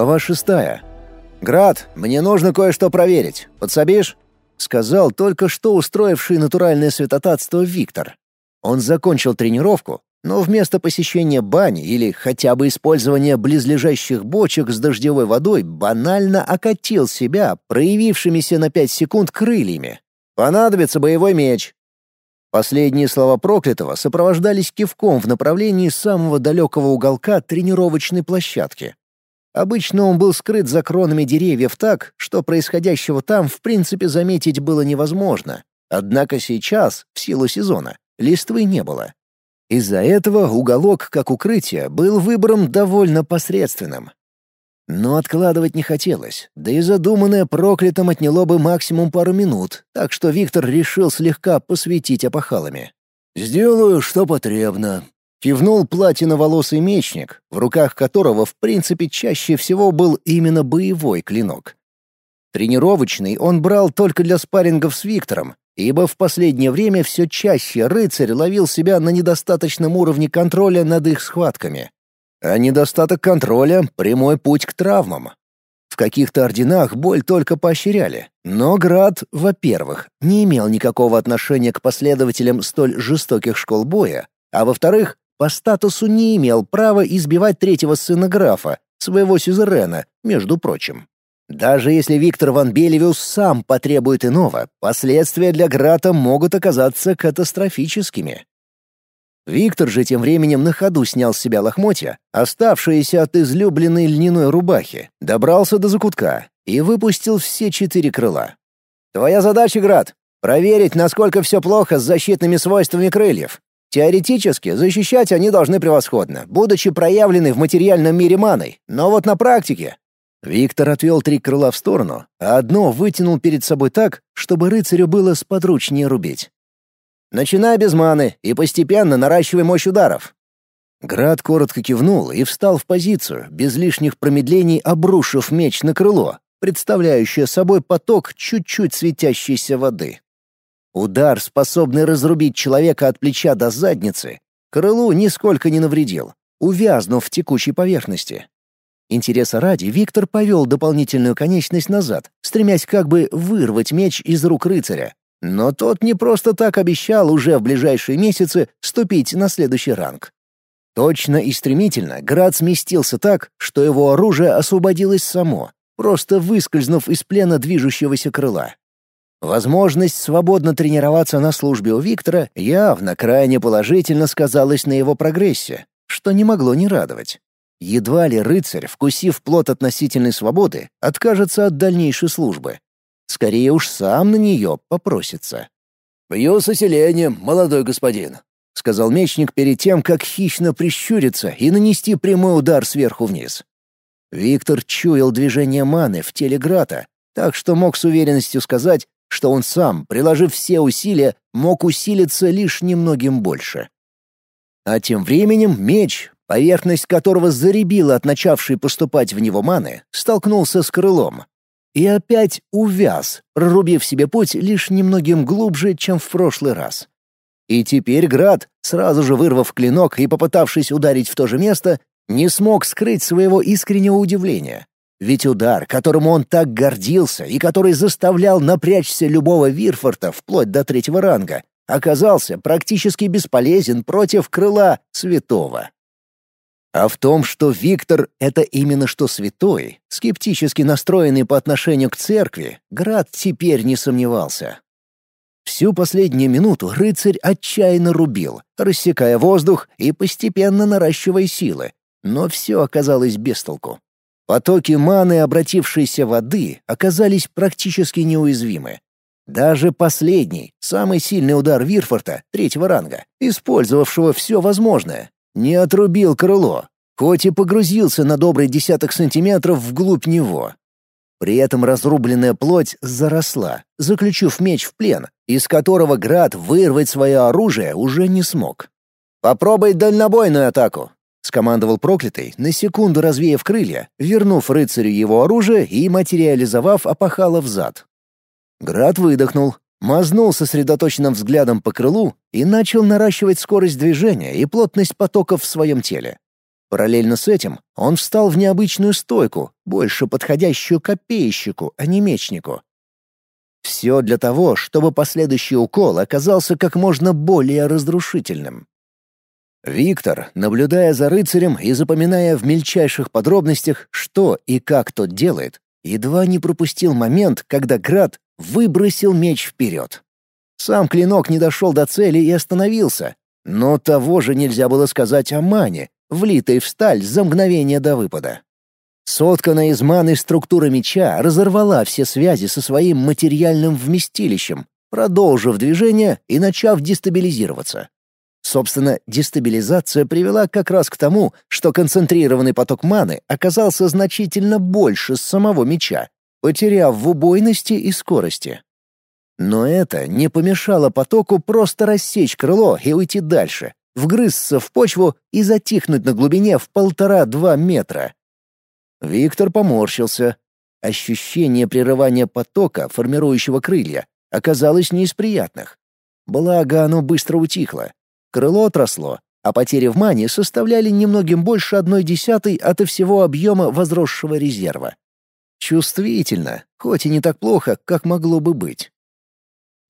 Глава шестая. «Град, мне нужно кое-что проверить. Подсобишь?» — сказал только что устроивший натуральное святотатство Виктор. Он закончил тренировку, но вместо посещения бани или хотя бы использования близлежащих бочек с дождевой водой банально окатил себя проявившимися на пять секунд крыльями. «Понадобится боевой меч». Последние слова проклятого сопровождались кивком в направлении самого далекого уголка тренировочной площадки. Обычно он был скрыт за кронами деревьев так, что происходящего там в принципе заметить было невозможно. Однако сейчас, в силу сезона, листвы не было. Из-за этого уголок как укрытие был выбором довольно посредственным. Но откладывать не хотелось, да и задуманное проклятым отняло бы максимум пару минут, так что Виктор решил слегка посветить опахалами. «Сделаю, что потребно», Кивнул платиноволосый мечник, в руках которого в принципе чаще всего был именно боевой клинок. Тренировочный он брал только для спаррингов с Виктором, ибо в последнее время все чаще рыцарь ловил себя на недостаточном уровне контроля над их схватками. А недостаток контроля — прямой путь к травмам. В каких-то орденах боль только поощряли, но Град, во-первых, не имел никакого отношения к последователям столь жестоких школ боя, а во-вторых, по статусу не имел права избивать третьего сына графа, своего сюзерена, между прочим. Даже если Виктор Ван Белевиус сам потребует иного, последствия для Грата могут оказаться катастрофическими. Виктор же тем временем на ходу снял с себя лохмотья, оставшиеся от излюбленной льняной рубахи, добрался до закутка и выпустил все четыре крыла. «Твоя задача, Град, проверить, насколько все плохо с защитными свойствами крыльев. Теоретически защищать они должны превосходно, будучи проявлены в материальном мире маной, но вот на практике... Виктор отвел три крыла в сторону, а одно вытянул перед собой так, чтобы рыцарю было сподручнее рубить. «Начинай без маны и постепенно наращивай мощь ударов». Град коротко кивнул и встал в позицию, без лишних промедлений обрушив меч на крыло, представляющее собой поток чуть-чуть светящейся воды. Удар, способный разрубить человека от плеча до задницы, крылу нисколько не навредил, увязнув в текущей поверхности. Интереса ради Виктор повел дополнительную конечность назад, стремясь как бы вырвать меч из рук рыцаря. Но тот не просто так обещал уже в ближайшие месяцы ступить на следующий ранг. Точно и стремительно Град сместился так, что его оружие освободилось само, просто выскользнув из плена движущегося крыла. Возможность свободно тренироваться на службе у Виктора явно крайне положительно сказалась на его прогрессе, что не могло не радовать. Едва ли рыцарь, вкусив плод относительной свободы, откажется от дальнейшей службы. Скорее уж сам на нее попросится. «Бью с усилением, молодой господин», — сказал мечник перед тем, как хищно прищуриться и нанести прямой удар сверху вниз. Виктор чуял движение маны в теле Грата, так что мог с уверенностью сказать, что он сам, приложив все усилия, мог усилиться лишь немногим больше. А тем временем меч, поверхность которого заребила от начавшей поступать в него маны, столкнулся с крылом. И опять увяз, прорубив себе путь лишь немногим глубже, чем в прошлый раз. И теперь Град, сразу же вырвав клинок и попытавшись ударить в то же место, не смог скрыть своего искреннего удивления. Ведь удар, которым он так гордился и который заставлял напрячься любого Вирфорта вплоть до третьего ранга, оказался практически бесполезен против крыла святого. А в том, что Виктор — это именно что святой, скептически настроенный по отношению к церкви, Град теперь не сомневался. Всю последнюю минуту рыцарь отчаянно рубил, рассекая воздух и постепенно наращивая силы, но все оказалось без толку. Потоки маны обратившейся воды оказались практически неуязвимы. Даже последний, самый сильный удар Вирфорта, третьего ранга, использовавшего все возможное, не отрубил крыло, хоть и погрузился на добрый десяток сантиметров вглубь него. При этом разрубленная плоть заросла, заключив меч в плен, из которого Град вырвать свое оружие уже не смог. «Попробуй дальнобойную атаку», — скомандовал проклятый, на секунду развеяв крылья, вернув рыцарю его оружие и материализовав опахало взад. Град выдохнул, мазнул сосредоточенным взглядом по крылу и начал наращивать скорость движения и плотность потоков в своем теле. Параллельно с этим он встал в необычную стойку, больше подходящую копейщику, а не мечнику. Все для того, чтобы последующий укол оказался как можно более разрушительным. Виктор, наблюдая за рыцарем и запоминая в мельчайших подробностях, что и как тот делает, едва не пропустил момент, когда Град выбросил меч вперед. Сам клинок не дошел до цели и остановился, но того же нельзя было сказать о мане, влитой в сталь за мгновение до выпада. Сотканная из маны структура меча разорвала все связи со своим материальным вместилищем, продолжив движение и начав дестабилизироваться. Собственно, дестабилизация привела как раз к тому, что концентрированный поток маны оказался значительно больше самого меча, потеряв в убойности и скорости. Но это не помешало потоку просто рассечь крыло и уйти дальше, вгрызться в почву и затихнуть на глубине в полтора-два метра. Виктор поморщился. Ощущение прерывания потока, формирующего крылья, оказалось не из приятных. Благо, оно быстро утихло. Крыло отросло, а потери в мане составляли немногим больше одной десятой от всего объема возросшего резерва. Чувствительно, хоть и не так плохо, как могло бы быть.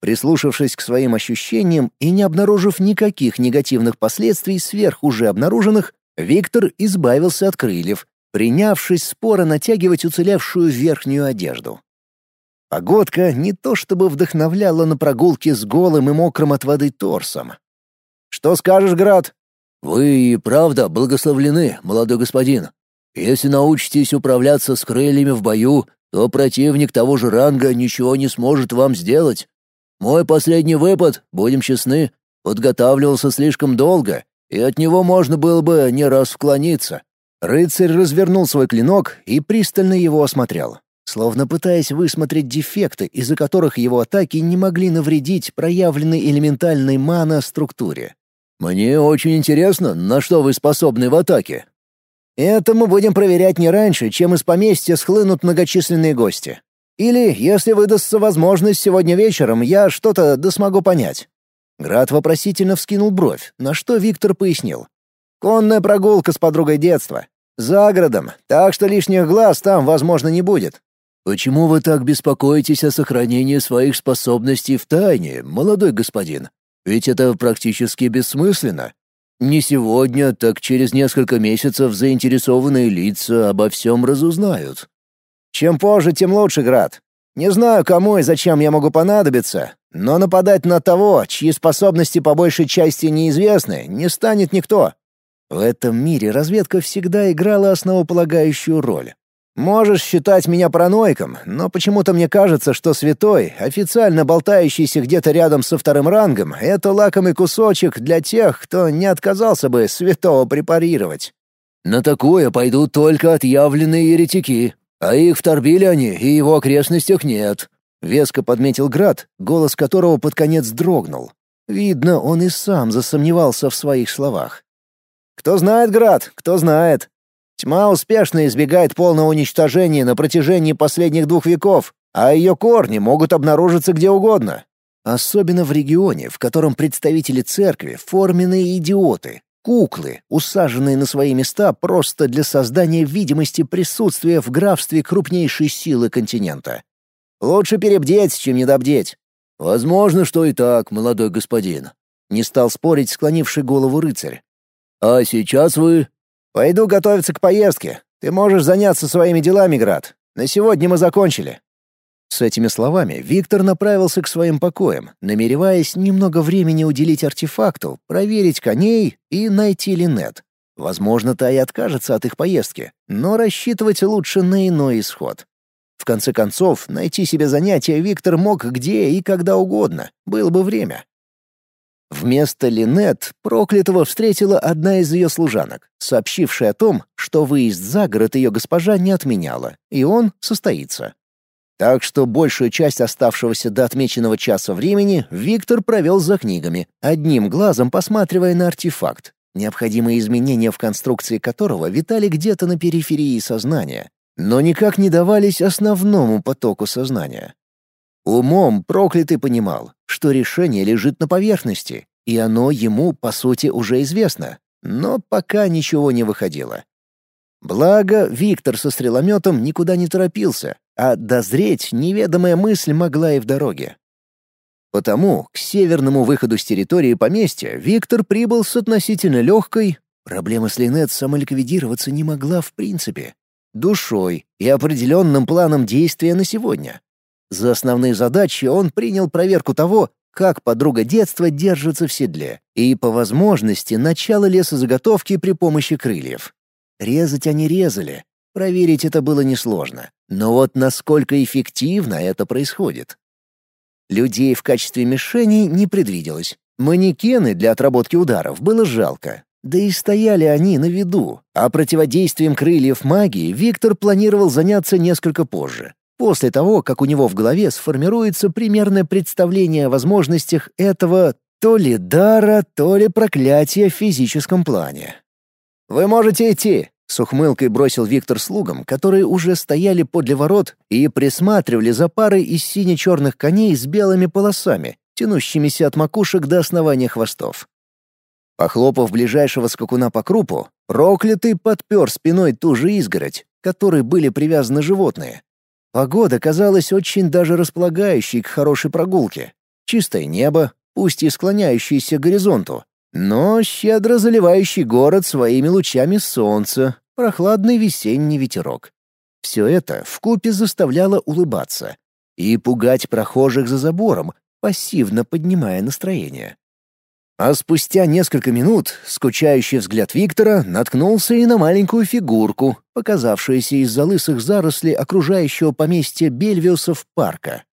Прислушавшись к своим ощущениям и не обнаружив никаких негативных последствий сверх уже обнаруженных, Виктор избавился от крыльев, принявшись споро натягивать уцелевшую верхнюю одежду. Погодка не то чтобы вдохновляла на прогулки с голым и мокрым от воды торсом, что скажешь, Град?» «Вы и правда благословлены, молодой господин. Если научитесь управляться с крыльями в бою, то противник того же ранга ничего не сможет вам сделать. Мой последний выпад, будем честны, подготавливался слишком долго, и от него можно было бы не раз вклониться». Рыцарь развернул свой клинок и пристально его осмотрел, словно пытаясь высмотреть дефекты, из-за которых его атаки не могли навредить проявленной элементальной мана-структуре. «Мне очень интересно, на что вы способны в атаке». «Это мы будем проверять не раньше, чем из поместья схлынут многочисленные гости. Или, если выдастся возможность сегодня вечером, я что-то да смогу понять». Град вопросительно вскинул бровь, на что Виктор пояснил. «Конная прогулка с подругой детства. За городом, так что лишних глаз там, возможно, не будет». «Почему вы так беспокоитесь о сохранении своих способностей в тайне, молодой господин?» Ведь это практически бессмысленно. Не сегодня, так через несколько месяцев заинтересованные лица обо всем разузнают. Чем позже, тем лучше, Град. Не знаю, кому и зачем я могу понадобиться, но нападать на того, чьи способности по большей части неизвестны, не станет никто. В этом мире разведка всегда играла основополагающую роль. Можешь считать меня параноиком, но почему-то мне кажется, что святой, официально болтающийся где-то рядом со вторым рангом, это лакомый кусочек для тех, кто не отказался бы святого препарировать. На такое пойдут только отъявленные еретики, а их в Торбилиане и его окрестностях нет. Веско подметил Град, голос которого под конец дрогнул. Видно, он и сам засомневался в своих словах. «Кто знает, Град, кто знает. Тьма успешно избегает полного уничтожения на протяжении последних двух веков, а ее корни могут обнаружиться где угодно. Особенно в регионе, в котором представители церкви — форменные идиоты, куклы, усаженные на свои места просто для создания видимости присутствия в графстве крупнейшей силы континента. Лучше перебдеть, чем недобдеть. Возможно, что и так, молодой господин. Не стал спорить склонивший голову рыцарь. А сейчас вы Пойду готовиться к поездке. Ты можешь заняться своими делами, Град. На сегодня мы закончили». С этими словами Виктор направился к своим покоям, намереваясь немного времени уделить артефакту, проверить коней и найти Линет. Возможно, та и откажется от их поездки, но рассчитывать лучше на иной исход. В конце концов, найти себе занятие Виктор мог где и когда угодно, было бы время. Вместо Линет проклятого встретила одна из ее служанок, сообщившая о том, что выезд за город ее госпожа не отменяла, и он состоится. Так что большую часть оставшегося до отмеченного часа времени Виктор провел за книгами, одним глазом посматривая на артефакт, необходимые изменения в конструкции которого витали где-то на периферии сознания, но никак не давались основному потоку сознания. Умом проклятый понимал, что решение лежит на поверхности, и оно ему, по сути, уже известно. но пока ничего не выходило. Благо, Виктор со стрелометом никуда не торопился, а дозреть неведомая мысль могла и в дороге. Потому к северному выходу с территории поместья Виктор прибыл с относительно легкой, проблема с Линет самоликвидироваться не могла в принципе, душой и определенным планом действия на сегодня. За основные задачи он принял проверку того, как подруга детства держится в седле, и, по возможности, начало лесозаготовки при помощи крыльев. Резать они резали. Проверить это было несложно. Но вот насколько эффективно это происходит. Людей в качестве мишеней не предвиделось. Манекены для отработки ударов было жалко. Да и стояли они на виду, а противодействием крыльев магии Виктор планировал заняться несколько позже, после того, как у него в голове сформируется примерное представление о возможностях этого то ли дара, то ли проклятия в физическом плане. «Вы можете идти», — с ухмылкой бросил Виктор слугам, которые уже стояли подле ворот и присматривали за парой из сине-черных коней с белыми полосами, тянущимися от макушек до основания хвостов. Похлопав ближайшего скакуна по крупу, проклятый подпер спиной ту же изгородь, которой были привязаны животные. Погода казалась очень даже располагающей к хорошей прогулке. Чистое небо, пусть и склоняющееся к горизонту, но щедро заливающий город своими лучами солнца, прохладный весенний ветерок. Все это вкупе заставляло улыбаться и пугать прохожих за забором, пассивно поднимая настроение. А спустя несколько минут скучающий взгляд Виктора наткнулся и на маленькую фигурку, показавшуюся из-за лысых зарослей окружающего поместья Бельвиусов парка.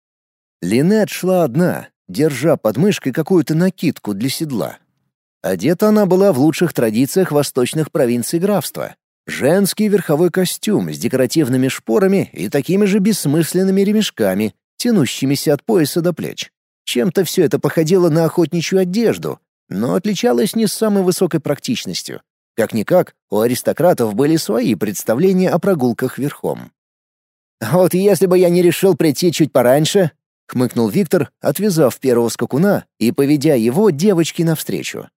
Линет шла одна, держа под мышкой какую-то накидку для седла. Одета она была в лучших традициях восточных провинций графства. Женский верховой костюм с декоративными шпорами и такими же бессмысленными ремешками, тянущимися от пояса до плеч. Чем-то все это походило на охотничью одежду, но отличалась не самой высокой практичностью. Как-никак, у аристократов были свои представления о прогулках верхом. «Вот если бы я не решил прийти чуть пораньше», — хмыкнул Виктор, отвязав первого скакуна и поведя его девочке навстречу.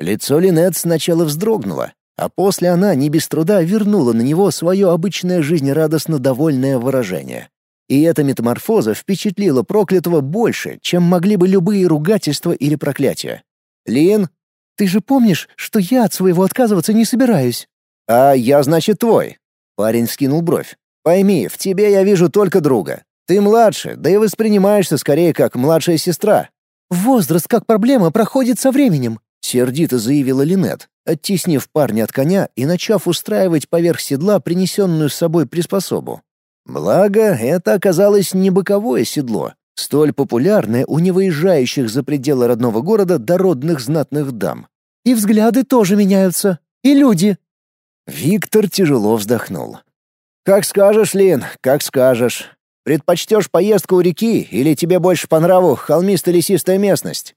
Лицо Линет сначала вздрогнуло, а после она не без труда вернула на него свое обычное жизнерадостно довольное выражение. И эта метаморфоза впечатлила проклятого больше, чем могли бы любые ругательства или проклятия. «Лин, ты же помнишь, что я от своего отказываться не собираюсь?» «А я, значит, твой?» Парень скинул бровь. «Пойми, в тебе я вижу только друга. Ты младше, да и воспринимаешься скорее как младшая сестра». «Возраст как проблема проходит со временем», — сердито заявила Линет, оттеснив парня от коня и начав устраивать поверх седла принесенную с собой приспособу. Благо, это оказалось не боковое седло, столь популярное у невыезжающих за пределы родного города дородных знатных дам. «И взгляды тоже меняются. И люди». Виктор тяжело вздохнул. «Как скажешь, Лин, как скажешь. Предпочтешь поездку у реки или тебе больше по нраву холмисто-лесистая местность?»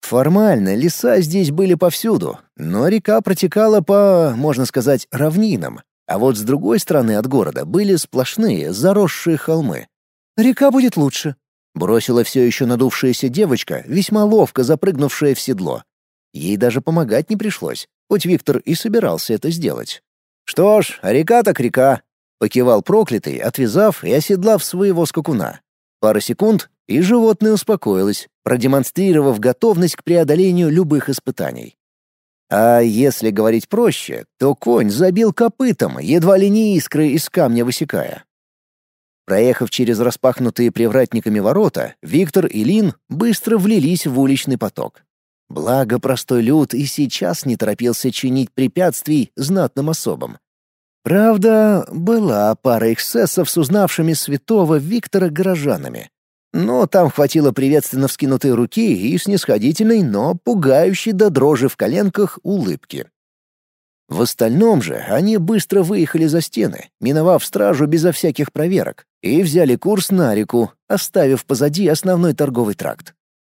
Формально леса здесь были повсюду, но река протекала по, можно сказать, равнинам, а вот с другой стороны от города были сплошные заросшие холмы. «Река будет лучше», Бросила все еще надувшаяся девочка, весьма ловко запрыгнувшая в седло. Ей даже помогать не пришлось, хоть Виктор и собирался это сделать. «Что ж, река так река», — покивал проклятый, отвязав и оседлав своего скакуна. Пара секунд, и животное успокоилось, продемонстрировав готовность к преодолению любых испытаний. А если говорить проще, то конь забил копытом, едва ли не искры из камня высекая. Проехав через распахнутые привратниками ворота, Виктор и Лин быстро влились в уличный поток. Благо простой люд и сейчас не торопился чинить препятствий знатным особам. Правда, была пара эксцессов с узнавшими святого Виктора горожанами. Но там хватило приветственно вскинутой руки и снисходительной, но пугающей до дрожи в коленках улыбки. В остальном же они быстро выехали за стены, миновав стражу безо всяких проверок, и взяли курс на реку, оставив позади основной торговый тракт.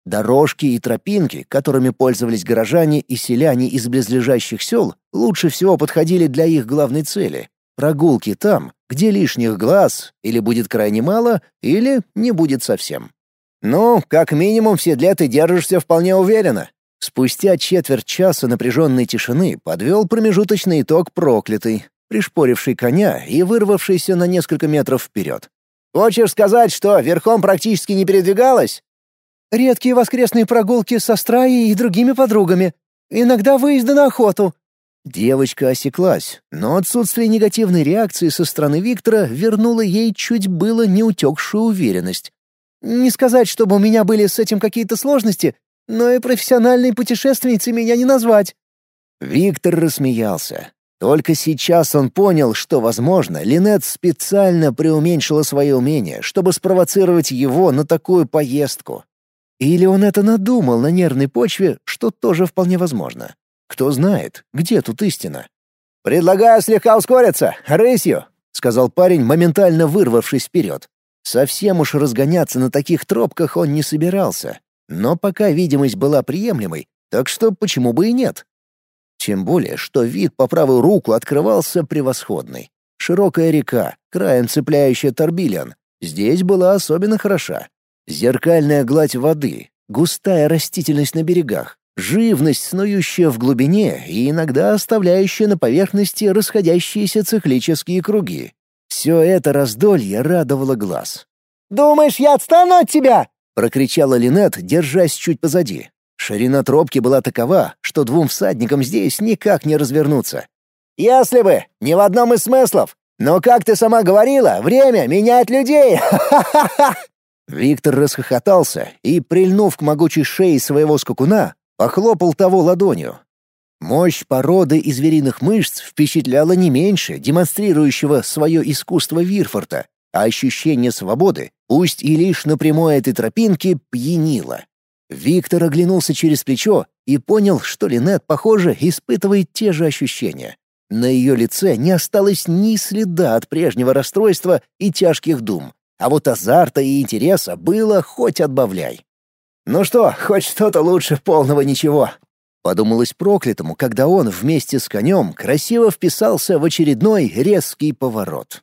Дорожки и тропинки, которыми пользовались горожане и селяне из близлежащих сел, лучше всего подходили для их главной цели — прогулки там, где лишних глаз или будет крайне мало, или не будет совсем. «Ну, как минимум в седле ты держишься вполне уверенно», Спустя четверть часа напряженной тишины подвел промежуточный итог проклятый, пришпоривший коня и вырвавшийся на несколько метров вперед. «Хочешь сказать, что верхом практически не передвигалась?» «Редкие воскресные прогулки со Страей и другими подругами. Иногда выезды на охоту». Девочка осеклась, но отсутствие негативной реакции со стороны Виктора вернуло ей чуть было не утекшую уверенность. «Не сказать, чтобы у меня были с этим какие-то сложности, но и профессиональной путешественницей меня не назвать». Виктор рассмеялся. Только сейчас он понял, что, возможно, Линет специально преуменьшила свои умения, чтобы спровоцировать его на такую поездку. Или он это надумал на нервной почве, что тоже вполне возможно. Кто знает, где тут истина. «Предлагаю слегка ускориться, рысью», — сказал парень, моментально вырвавшись вперед. Совсем уж разгоняться на таких тропках он не собирался, но пока видимость была приемлемой, так что почему бы и нет? Тем более, что вид по правую руку открывался превосходный. Широкая река, краем цепляющая Торбилиан, здесь была особенно хороша. Зеркальная гладь воды, густая растительность на берегах, живность, снующая в глубине и иногда оставляющая на поверхности расходящиеся циклические круги. Все это раздолье радовало глаз. «Думаешь, я отстану от тебя?» — прокричала Линет, держась чуть позади. Ширина тропки была такова, что двум всадникам здесь никак не развернуться. «Если бы, не в одном из смыслов. Но, как ты сама говорила, время меняет людей! Ха-ха-ха!» Виктор расхохотался и, прильнув к могучей шее своего скакуна, похлопал того ладонью. Мощь породы и звериных мышц впечатляла не меньше демонстрирующего свое искусство Вирфорта, а ощущение свободы, пусть и лишь на прямой этой тропинке, пьянило. Виктор оглянулся через плечо и понял, что Линет, похоже, испытывает те же ощущения. На ее лице не осталось ни следа от прежнего расстройства и тяжких дум, а вот азарта и интереса было хоть отбавляй. «Ну что, хоть что-то лучше полного ничего», — подумалось проклятому, когда он вместе с конем красиво вписался в очередной резкий поворот.